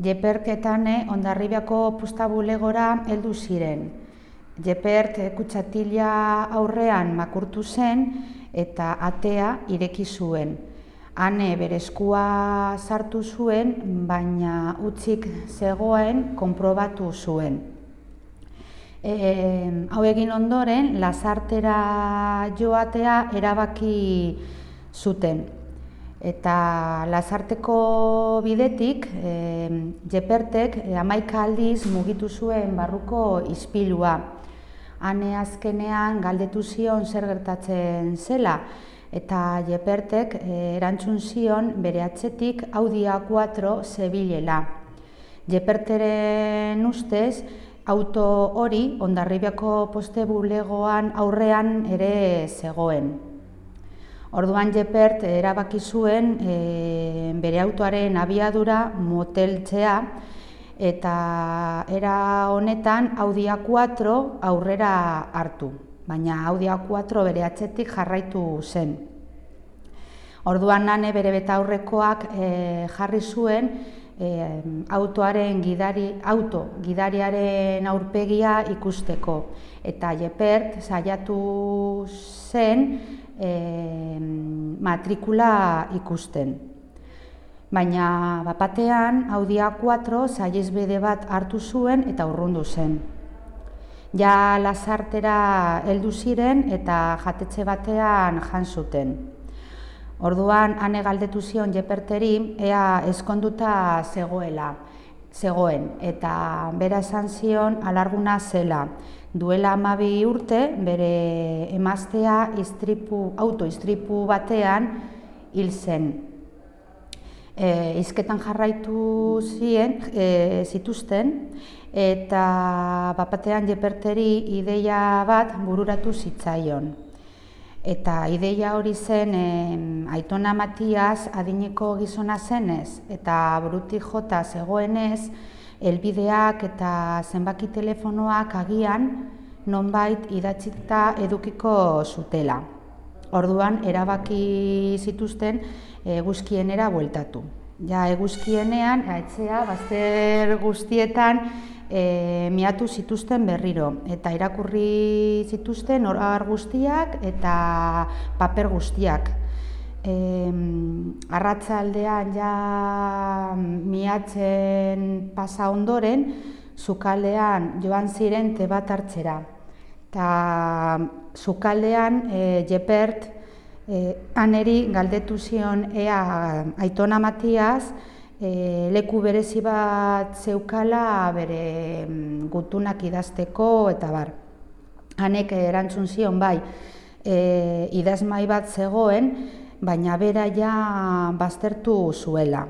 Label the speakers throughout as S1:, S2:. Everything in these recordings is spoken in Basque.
S1: Jeperketane ondarribiako pusta bulegora heldu ziren. Jepert kutsatila aurrean makurtu zen eta atea ireki zuen. Hane berezkua sartu zuen, baina utzik zegoen konprobatu zuen. E, hau egin ondoren, lasartera joatea erabaki zuten. Eta lasarteko bidetik, e, jepertek e, amaika aldiz mugitu zuen barruko ispilua. Hane azkenean galdetu zion zer gertatzen zela, eta jepertek e, erantzun zion bere atzetik Audia 4 zebilela. Jeperteren ustez, auto hori ondarribiako poste bulegoan aurrean ere zegoen. Orduan Jepert erabaki zuen e, bere autoaren abiadura moteltzea eta era honetan Audia 4 aurrera hartu, baina Audia 4 bere atzetik jarraitu zen. Orduan nane bere beta aurrekoak e, jarri zuen e, autoaren gidari, auto gidariaren aurpegia ikusteko. Eta Jepert saiatu zen e, matrikula ikusten. Baina bapatean Audia 4 saiez bede bat hartu zuen eta urrundu zen. Ja lasartera heldu ziren eta jatetxe batean jan zuten. Orduan ane galdetu zion Jeperteri ea eskonduta zegoela zegoen eta bera esan zion alarguna zela duela amabi urte, bere emaztea istripu, auto istripu batean hil zen. E, izketan jarraitu zien, e, zituzten, eta bapatean jeperteri ideia bat bururatu zitzaion. Eta ideia hori zen e, Aitona Matias adineko gizona zenez eta buruti jota zegoenez, elbideak eta zenbaki telefonoak agian nonbait idatzita edukiko zutela. Orduan erabaki zituzten eguzkienera bueltatu. Ja eguzkienean etzea bazter guztietan e, miatu zituzten berriro eta irakurri zituzten orar guztiak eta paper guztiak arratzaldean ja miatzen pasa ondoren, zukaldean joan ziren te bat hartzera. Ta zukaldean e, Jepert e, aneri galdetu zion ea Aitona Matias e, leku berezi bat zeukala bere mm, gutunak idazteko eta bar. Hanek erantzun zion bai, e, idazmai bat zegoen, baina bera ja baztertu zuela.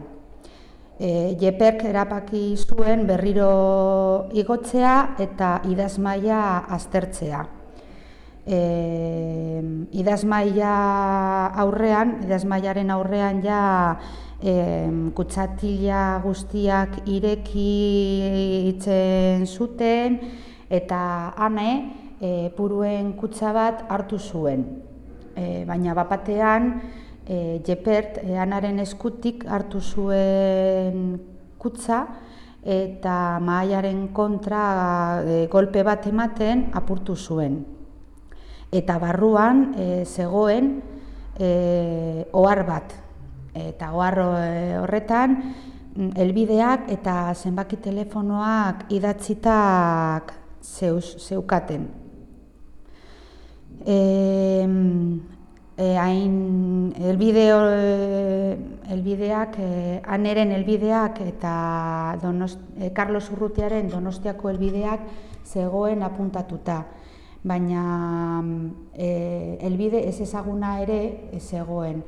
S1: E, Jeperk erapaki zuen berriro igotzea eta idazmaia aztertzea. E, idazmaia aurrean, idazmaiaren aurrean ja e, kutsatila guztiak irekitzen zuten eta ane e, puruen kutsa bat hartu zuen. E, baina bapatean, e, Jepert e, anaren eskutik hartu zuen kutza eta mahaiaren kontra e, golpe bat ematen apurtu zuen. Eta barruan e, zegoen e, ohar bat. Eta ohar e, horretan helbideak eta zenbaki telefonoak idatzitak zeus, zeukaten. E, e, hain elbideo elbideak e, aneren elbideak eta donost, e, Carlos Urrutiaren Donostiako elbideak zegoen apuntatuta baina e, elbide ez ezaguna ere zegoen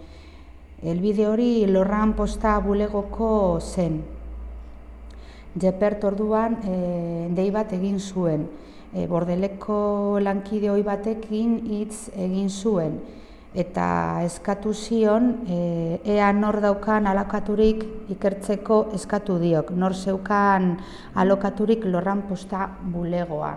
S1: elbide hori lorran posta bulegoko zen. Jepert orduan e, dei bat egin zuen. E, bordeleko lankide hoi batekin hitz egin zuen. Eta eskatu zion e, ea nor daukan alokaturik ikertzeko eskatu diok, nor zeukan alokaturik lorran posta bulegoa.